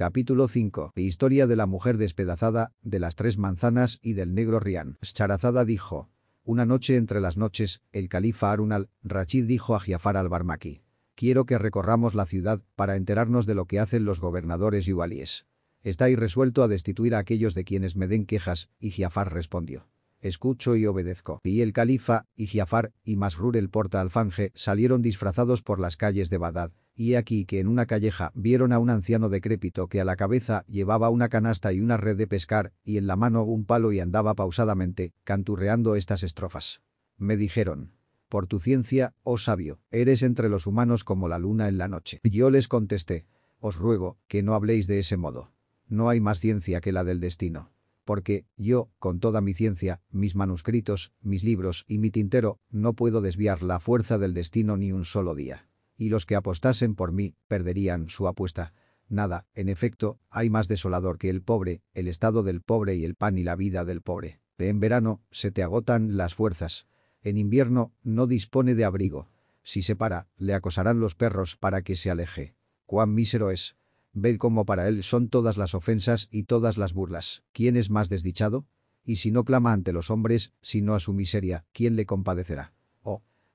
Capítulo 5. Historia de la mujer despedazada, de las tres manzanas y del negro Rian. Sharazada dijo. Una noche entre las noches, el califa Harun al-Rachid dijo a Giafar al-Barmaki. Quiero que recorramos la ciudad para enterarnos de lo que hacen los gobernadores y walíes. Estáis resuelto a destituir a aquellos de quienes me den quejas, y Giafar respondió. Escucho y obedezco. Y el califa, y Giafar, y Masrur el porta alfanje salieron disfrazados por las calles de Bagdad, y aquí que en una calleja vieron a un anciano decrépito que a la cabeza llevaba una canasta y una red de pescar, y en la mano un palo y andaba pausadamente, canturreando estas estrofas. Me dijeron, por tu ciencia, oh sabio, eres entre los humanos como la luna en la noche. Yo les contesté, os ruego, que no habléis de ese modo. No hay más ciencia que la del destino porque yo, con toda mi ciencia, mis manuscritos, mis libros y mi tintero, no puedo desviar la fuerza del destino ni un solo día. Y los que apostasen por mí, perderían su apuesta. Nada, en efecto, hay más desolador que el pobre, el estado del pobre y el pan y la vida del pobre. En verano, se te agotan las fuerzas. En invierno, no dispone de abrigo. Si se para, le acosarán los perros para que se aleje. Cuán mísero es, Ved cómo para él son todas las ofensas y todas las burlas. ¿Quién es más desdichado? Y si no clama ante los hombres, sino a su miseria, ¿quién le compadecerá?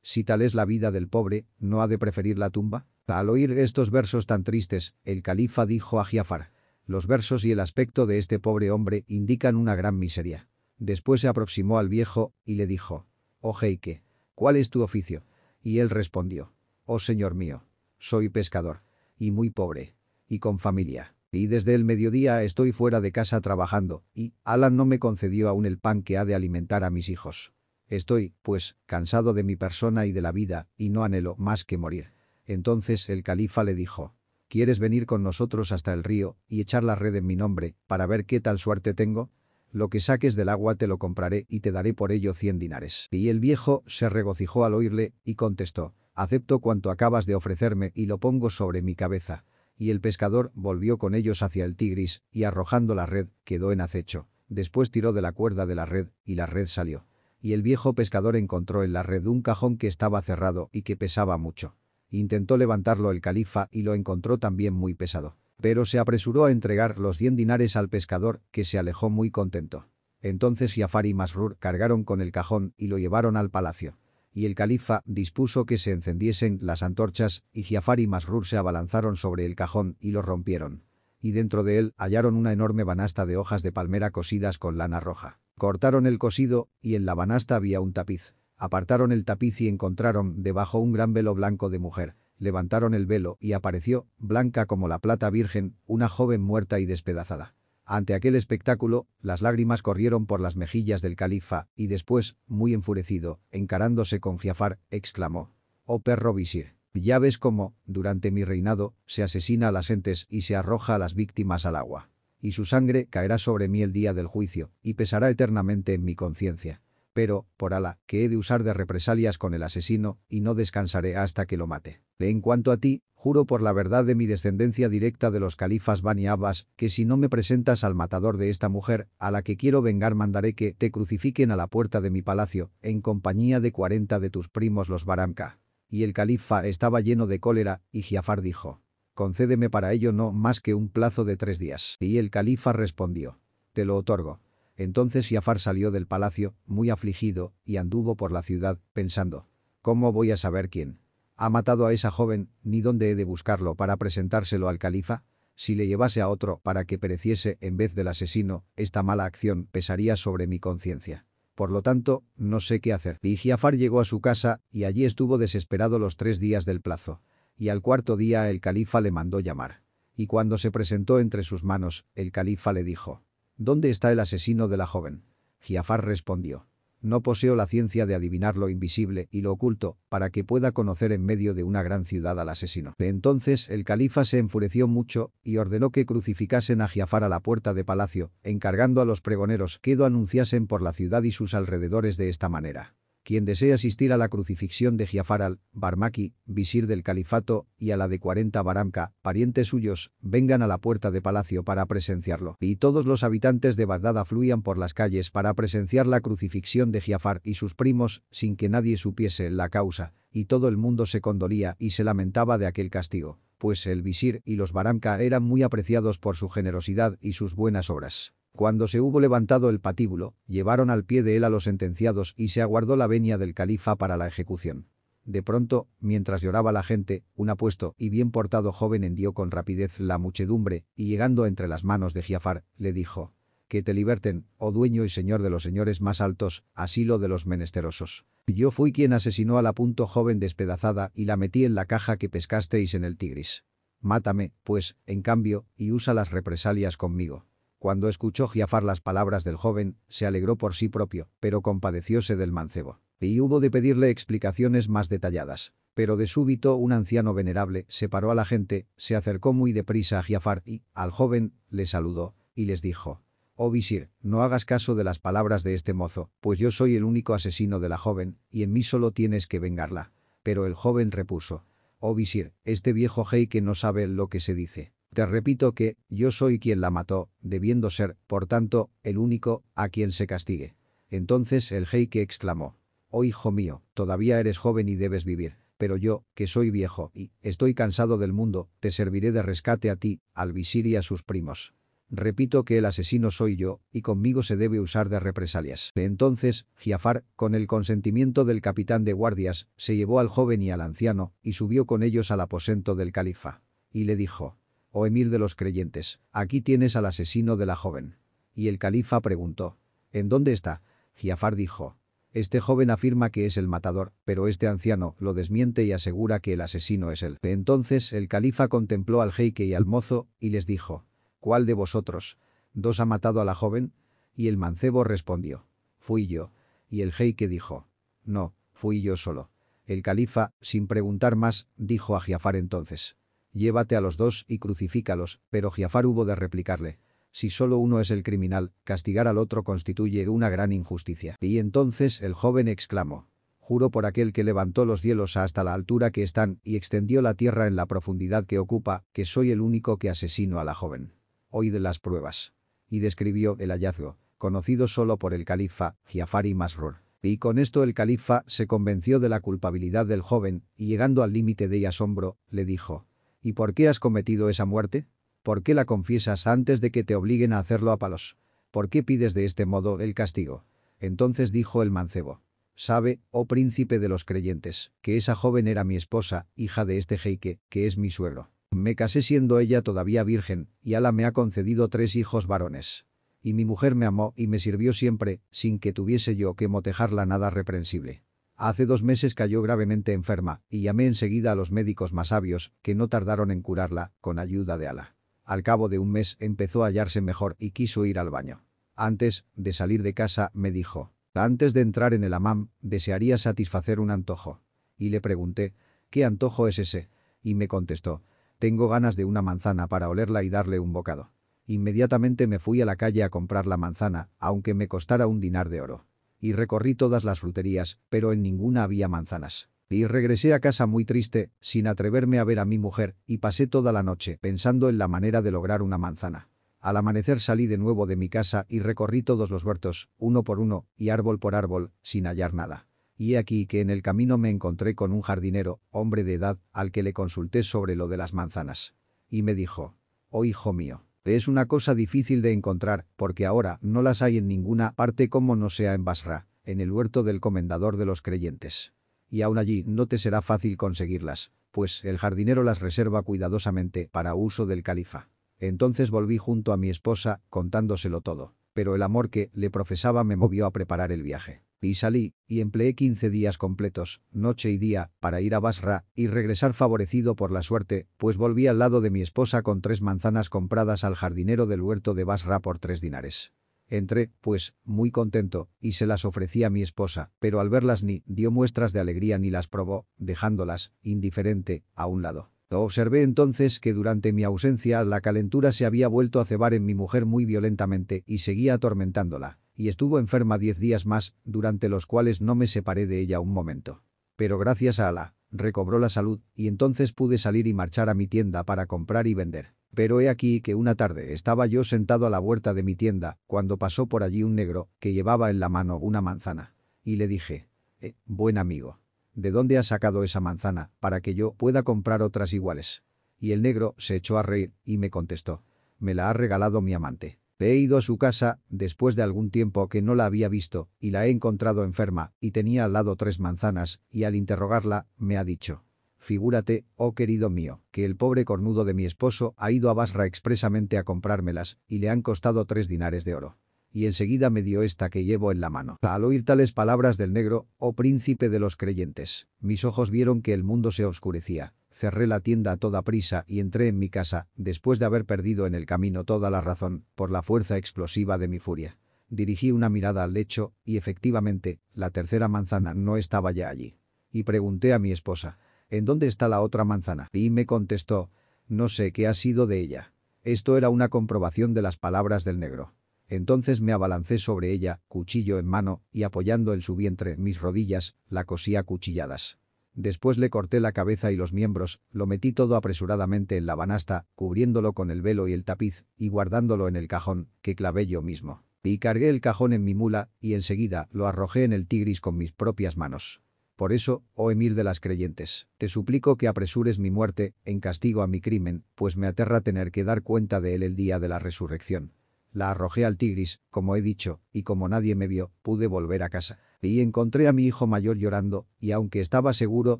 Si tal es la vida del pobre, ¿no ha de preferir la tumba? Al oír estos versos tan tristes, el califa dijo a Giafar, los versos y el aspecto de este pobre hombre indican una gran miseria. Después se aproximó al viejo y le dijo, «Oh Heike, ¿cuál es tu oficio?» Y él respondió, «Oh señor mío, soy pescador, y muy pobre, y con familia. Y desde el mediodía estoy fuera de casa trabajando, y Alan no me concedió aún el pan que ha de alimentar a mis hijos. Estoy, pues, cansado de mi persona y de la vida, y no anhelo más que morir. Entonces el califa le dijo, ¿quieres venir con nosotros hasta el río y echar la red en mi nombre, para ver qué tal suerte tengo? Lo que saques del agua te lo compraré y te daré por ello cien dinares. Y el viejo se regocijó al oírle y contestó, acepto cuanto acabas de ofrecerme y lo pongo sobre mi cabeza y el pescador volvió con ellos hacia el Tigris y arrojando la red, quedó en acecho. Después tiró de la cuerda de la red y la red salió. Y el viejo pescador encontró en la red un cajón que estaba cerrado y que pesaba mucho. Intentó levantarlo el califa y lo encontró también muy pesado. Pero se apresuró a entregar los cien dinares al pescador, que se alejó muy contento. Entonces Jafar y Masrur cargaron con el cajón y lo llevaron al palacio y el califa dispuso que se encendiesen las antorchas y Giafar y Masrur se abalanzaron sobre el cajón y lo rompieron. Y dentro de él hallaron una enorme banasta de hojas de palmera cosidas con lana roja. Cortaron el cosido y en la banasta había un tapiz. Apartaron el tapiz y encontraron debajo un gran velo blanco de mujer. Levantaron el velo y apareció, blanca como la plata virgen, una joven muerta y despedazada. Ante aquel espectáculo, las lágrimas corrieron por las mejillas del califa y después, muy enfurecido, encarándose con Fiafar, exclamó, «Oh perro visir, ya ves cómo, durante mi reinado, se asesina a las gentes y se arroja a las víctimas al agua. Y su sangre caerá sobre mí el día del juicio y pesará eternamente en mi conciencia. Pero, por ala, que he de usar de represalias con el asesino y no descansaré hasta que lo mate. En cuanto a ti, juro por la verdad de mi descendencia directa de los califas Bani Abbas, que si no me presentas al matador de esta mujer, a la que quiero vengar mandaré que te crucifiquen a la puerta de mi palacio, en compañía de cuarenta de tus primos los Baramka. Y el califa estaba lleno de cólera, y Giafar dijo, concédeme para ello no más que un plazo de tres días. Y el califa respondió, te lo otorgo. Entonces Jafar salió del palacio, muy afligido, y anduvo por la ciudad, pensando, ¿cómo voy a saber quién? ¿Ha matado a esa joven, ni dónde he de buscarlo para presentárselo al califa? Si le llevase a otro para que pereciese en vez del asesino, esta mala acción pesaría sobre mi conciencia. Por lo tanto, no sé qué hacer. Y Giafar llegó a su casa, y allí estuvo desesperado los tres días del plazo. Y al cuarto día el califa le mandó llamar. Y cuando se presentó entre sus manos, el califa le dijo, ¿Dónde está el asesino de la joven? Giafar respondió. No poseo la ciencia de adivinar lo invisible y lo oculto para que pueda conocer en medio de una gran ciudad al asesino. Entonces el califa se enfureció mucho y ordenó que crucificasen a Giafar a la puerta de palacio, encargando a los pregoneros que lo anunciasen por la ciudad y sus alrededores de esta manera quien desee asistir a la crucifixión de Giafar al-Barmaki, visir del califato, y a la de 40 Baramka, parientes suyos, vengan a la puerta de palacio para presenciarlo. Y todos los habitantes de Bagdad afluían por las calles para presenciar la crucifixión de Giafar y sus primos, sin que nadie supiese la causa, y todo el mundo se condolía y se lamentaba de aquel castigo. pues el visir y los baramka eran muy apreciados por su generosidad y sus buenas obras. Cuando se hubo levantado el patíbulo, llevaron al pie de él a los sentenciados y se aguardó la venia del califa para la ejecución. De pronto, mientras lloraba la gente, un apuesto y bien portado joven hendió con rapidez la muchedumbre y llegando entre las manos de Giafar, le dijo, «Que te liberten, oh dueño y señor de los señores más altos, asilo de los menesterosos. Yo fui quien asesinó a la punto joven despedazada y la metí en la caja que pescasteis en el Tigris. Mátame, pues, en cambio, y usa las represalias conmigo». Cuando escuchó Giafar las palabras del joven, se alegró por sí propio, pero compadecióse del mancebo y hubo de pedirle explicaciones más detalladas. Pero de súbito un anciano venerable separó a la gente, se acercó muy deprisa a Giafar y, al joven, le saludó, y les dijo, «Oh visir, no hagas caso de las palabras de este mozo, pues yo soy el único asesino de la joven, y en mí solo tienes que vengarla». Pero el joven repuso, «Oh visir, este viejo que no sabe lo que se dice. Te repito que, yo soy quien la mató, debiendo ser, por tanto, el único, a quien se castigue». Entonces el que exclamó, Oh hijo mío, todavía eres joven y debes vivir. Pero yo, que soy viejo y estoy cansado del mundo, te serviré de rescate a ti, al visir y a sus primos. Repito que el asesino soy yo, y conmigo se debe usar de represalias. Entonces, Giafar, con el consentimiento del capitán de guardias, se llevó al joven y al anciano, y subió con ellos al aposento del califa. Y le dijo, «Oh emir de los creyentes, aquí tienes al asesino de la joven». Y el califa preguntó, «¿En dónde está?» Giafar dijo, este joven afirma que es el matador, pero este anciano lo desmiente y asegura que el asesino es él. Entonces el califa contempló al jeique y al mozo, y les dijo, ¿Cuál de vosotros? ¿Dos ha matado a la joven? Y el mancebo respondió, Fui yo. Y el jeique dijo, No, fui yo solo. El califa, sin preguntar más, dijo a Giafar entonces, Llévate a los dos y crucifícalos, pero Giafar hubo de replicarle, si solo uno es el criminal, castigar al otro constituye una gran injusticia. Y entonces el joven exclamó. Juro por aquel que levantó los cielos hasta la altura que están y extendió la tierra en la profundidad que ocupa, que soy el único que asesino a la joven. Oíd las pruebas. Y describió el hallazgo, conocido solo por el califa, Giafari Masrur. Y con esto el califa se convenció de la culpabilidad del joven, y llegando al límite de asombro, le dijo, ¿Y por qué has cometido esa muerte? ¿Por qué la confiesas antes de que te obliguen a hacerlo a palos? ¿Por qué pides de este modo el castigo? Entonces dijo el mancebo. Sabe, oh príncipe de los creyentes, que esa joven era mi esposa, hija de este jeique, que es mi suegro. Me casé siendo ella todavía virgen, y Ala me ha concedido tres hijos varones. Y mi mujer me amó y me sirvió siempre, sin que tuviese yo que motejarla nada reprensible. Hace dos meses cayó gravemente enferma, y llamé enseguida a los médicos más sabios, que no tardaron en curarla, con ayuda de Ala. Al cabo de un mes empezó a hallarse mejor y quiso ir al baño. Antes de salir de casa me dijo, antes de entrar en el amam, desearía satisfacer un antojo. Y le pregunté, ¿qué antojo es ese? Y me contestó, tengo ganas de una manzana para olerla y darle un bocado. Inmediatamente me fui a la calle a comprar la manzana, aunque me costara un dinar de oro. Y recorrí todas las fruterías, pero en ninguna había manzanas. Y regresé a casa muy triste, sin atreverme a ver a mi mujer, y pasé toda la noche pensando en la manera de lograr una manzana. Al amanecer salí de nuevo de mi casa y recorrí todos los huertos, uno por uno, y árbol por árbol, sin hallar nada. Y aquí que en el camino me encontré con un jardinero, hombre de edad, al que le consulté sobre lo de las manzanas. Y me dijo, «Oh hijo mío, es una cosa difícil de encontrar, porque ahora no las hay en ninguna parte como no sea en Basra, en el huerto del comendador de los creyentes y aún allí no te será fácil conseguirlas, pues el jardinero las reserva cuidadosamente para uso del califa. Entonces volví junto a mi esposa, contándoselo todo, pero el amor que le profesaba me movió a preparar el viaje. Y salí, y empleé 15 días completos, noche y día, para ir a Basra y regresar favorecido por la suerte, pues volví al lado de mi esposa con tres manzanas compradas al jardinero del huerto de Basra por tres dinares. Entré, pues, muy contento, y se las ofrecí a mi esposa, pero al verlas ni dio muestras de alegría ni las probó, dejándolas, indiferente, a un lado. Observé entonces que durante mi ausencia la calentura se había vuelto a cebar en mi mujer muy violentamente y seguía atormentándola, y estuvo enferma diez días más, durante los cuales no me separé de ella un momento. Pero gracias a Alá, recobró la salud, y entonces pude salir y marchar a mi tienda para comprar y vender. Pero he aquí que una tarde estaba yo sentado a la huerta de mi tienda, cuando pasó por allí un negro, que llevaba en la mano una manzana. Y le dije, eh, buen amigo, ¿de dónde has sacado esa manzana, para que yo pueda comprar otras iguales? Y el negro se echó a reír y me contestó. Me la ha regalado mi amante. He ido a su casa, después de algún tiempo que no la había visto, y la he encontrado enferma, y tenía al lado tres manzanas, y al interrogarla, me ha dicho. Figúrate, oh querido mío, que el pobre cornudo de mi esposo ha ido a Basra expresamente a comprármelas, y le han costado tres dinares de oro. Y enseguida me dio esta que llevo en la mano. Al oír tales palabras del negro, oh príncipe de los creyentes, mis ojos vieron que el mundo se oscurecía cerré la tienda a toda prisa y entré en mi casa, después de haber perdido en el camino toda la razón, por la fuerza explosiva de mi furia. Dirigí una mirada al lecho, y efectivamente, la tercera manzana no estaba ya allí. Y pregunté a mi esposa, ¿en dónde está la otra manzana? Y me contestó, no sé qué ha sido de ella. Esto era una comprobación de las palabras del negro. Entonces me abalancé sobre ella, cuchillo en mano, y apoyando en su vientre mis rodillas, la cosí a cuchilladas. Después le corté la cabeza y los miembros, lo metí todo apresuradamente en la banasta, cubriéndolo con el velo y el tapiz, y guardándolo en el cajón, que clavé yo mismo. Y cargué el cajón en mi mula, y enseguida lo arrojé en el tigris con mis propias manos. Por eso, oh emir de las creyentes, te suplico que apresures mi muerte, en castigo a mi crimen, pues me aterra tener que dar cuenta de él el día de la resurrección. La arrojé al tigris, como he dicho, y como nadie me vio, pude volver a casa y encontré a mi hijo mayor llorando, y aunque estaba seguro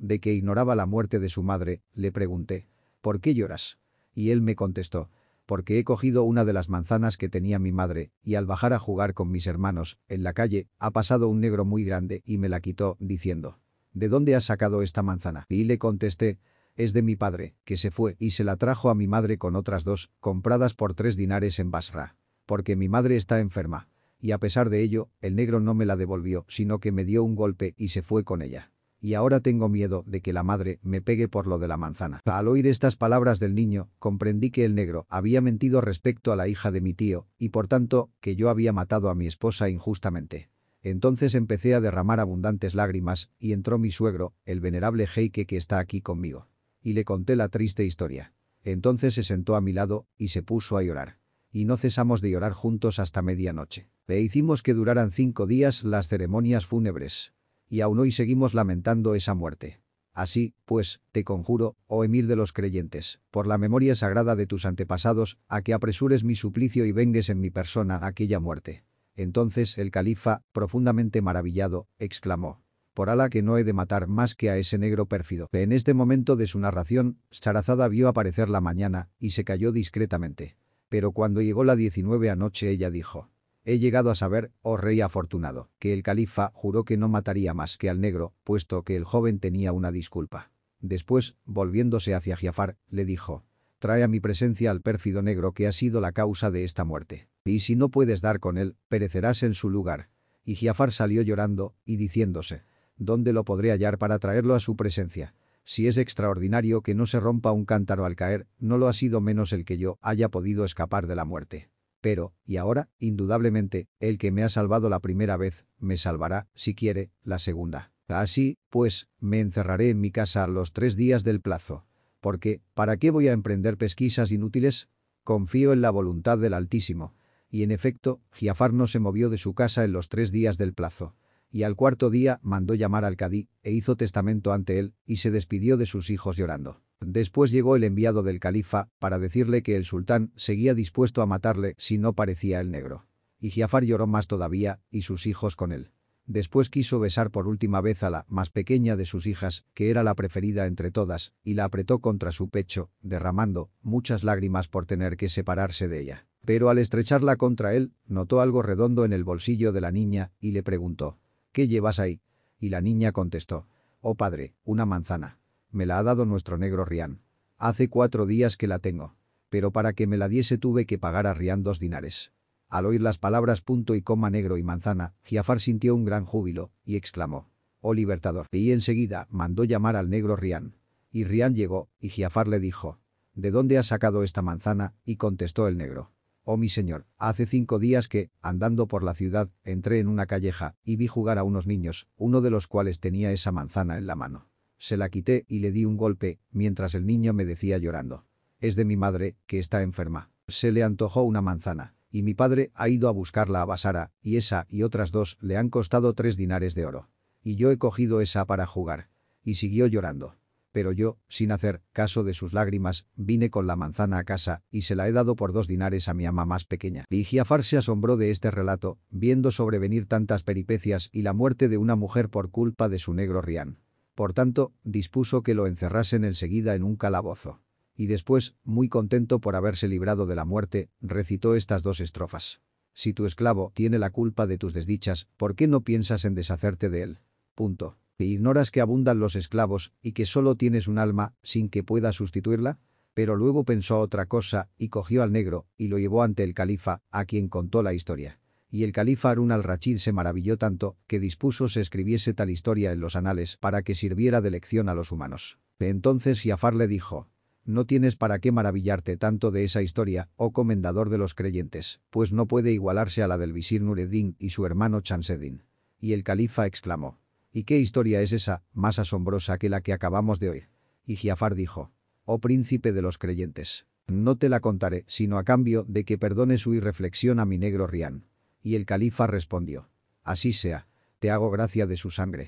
de que ignoraba la muerte de su madre, le pregunté, ¿por qué lloras? Y él me contestó, porque he cogido una de las manzanas que tenía mi madre, y al bajar a jugar con mis hermanos, en la calle, ha pasado un negro muy grande y me la quitó, diciendo, ¿de dónde has sacado esta manzana? Y le contesté, es de mi padre, que se fue y se la trajo a mi madre con otras dos, compradas por tres dinares en Basra. Porque mi madre está enferma y a pesar de ello, el negro no me la devolvió, sino que me dio un golpe y se fue con ella. Y ahora tengo miedo de que la madre me pegue por lo de la manzana. Al oír estas palabras del niño, comprendí que el negro había mentido respecto a la hija de mi tío, y por tanto, que yo había matado a mi esposa injustamente. Entonces empecé a derramar abundantes lágrimas, y entró mi suegro, el venerable Heike que está aquí conmigo. Y le conté la triste historia. Entonces se sentó a mi lado, y se puso a llorar. Y no cesamos de llorar juntos hasta medianoche. Le hicimos que duraran cinco días las ceremonias fúnebres. Y aún hoy seguimos lamentando esa muerte. Así, pues, te conjuro, oh emir de los creyentes, por la memoria sagrada de tus antepasados, a que apresures mi suplicio y vengues en mi persona aquella muerte. Entonces el califa, profundamente maravillado, exclamó. Por ala que no he de matar más que a ese negro pérfido. En este momento de su narración, Sarazada vio aparecer la mañana y se cayó discretamente. Pero cuando llegó la 19 anoche ella dijo. He llegado a saber, oh rey afortunado, que el califa juró que no mataría más que al negro, puesto que el joven tenía una disculpa. Después, volviéndose hacia Giafar, le dijo, trae a mi presencia al pérfido negro que ha sido la causa de esta muerte. Y si no puedes dar con él, perecerás en su lugar. Y Giafar salió llorando, y diciéndose, ¿dónde lo podré hallar para traerlo a su presencia? Si es extraordinario que no se rompa un cántaro al caer, no lo ha sido menos el que yo haya podido escapar de la muerte. Pero, y ahora, indudablemente, el que me ha salvado la primera vez, me salvará, si quiere, la segunda. Así, pues, me encerraré en mi casa los tres días del plazo. Porque, ¿para qué voy a emprender pesquisas inútiles? Confío en la voluntad del Altísimo. Y en efecto, Giafar no se movió de su casa en los tres días del plazo. Y al cuarto día mandó llamar al cadí, e hizo testamento ante él, y se despidió de sus hijos llorando. Después llegó el enviado del califa para decirle que el sultán seguía dispuesto a matarle si no parecía el negro. Y Giafar lloró más todavía, y sus hijos con él. Después quiso besar por última vez a la más pequeña de sus hijas, que era la preferida entre todas, y la apretó contra su pecho, derramando muchas lágrimas por tener que separarse de ella. Pero al estrecharla contra él, notó algo redondo en el bolsillo de la niña y le preguntó, ¿qué llevas ahí? Y la niña contestó, oh padre, una manzana. Me la ha dado nuestro negro Rian. Hace cuatro días que la tengo. Pero para que me la diese tuve que pagar a Rian dos dinares. Al oír las palabras punto y coma negro y manzana, Giafar sintió un gran júbilo, y exclamó. «Oh libertador». Y enseguida mandó llamar al negro Rian. Y Rian llegó, y Giafar le dijo. «¿De dónde has sacado esta manzana?» Y contestó el negro. «Oh mi señor, hace cinco días que, andando por la ciudad, entré en una calleja, y vi jugar a unos niños, uno de los cuales tenía esa manzana en la mano. Se la quité y le di un golpe, mientras el niño me decía llorando. Es de mi madre, que está enferma. Se le antojó una manzana, y mi padre ha ido a buscarla a Basara, y esa y otras dos le han costado tres dinares de oro. Y yo he cogido esa para jugar. Y siguió llorando. Pero yo, sin hacer caso de sus lágrimas, vine con la manzana a casa y se la he dado por dos dinares a mi ama más pequeña. Y Giafar se asombró de este relato, viendo sobrevenir tantas peripecias y la muerte de una mujer por culpa de su negro rián. Por tanto, dispuso que lo encerrasen enseguida en un calabozo. Y después, muy contento por haberse librado de la muerte, recitó estas dos estrofas. Si tu esclavo tiene la culpa de tus desdichas, ¿por qué no piensas en deshacerte de él? Punto ignoras que abundan los esclavos y que solo tienes un alma sin que puedas sustituirla? Pero luego pensó otra cosa y cogió al negro y lo llevó ante el califa, a quien contó la historia. Y el califa Harun al-Rachid se maravilló tanto que dispuso se escribiese tal historia en los anales para que sirviera de lección a los humanos. Entonces Giafar le dijo, no tienes para qué maravillarte tanto de esa historia, oh comendador de los creyentes, pues no puede igualarse a la del visir Nureddin y su hermano Chanseddin. Y el califa exclamó, ¿Y qué historia es esa, más asombrosa que la que acabamos de oír? Y Giafar dijo, oh príncipe de los creyentes, no te la contaré, sino a cambio de que perdone su irreflexión a mi negro Rián. Y el califa respondió, así sea, te hago gracia de su sangre.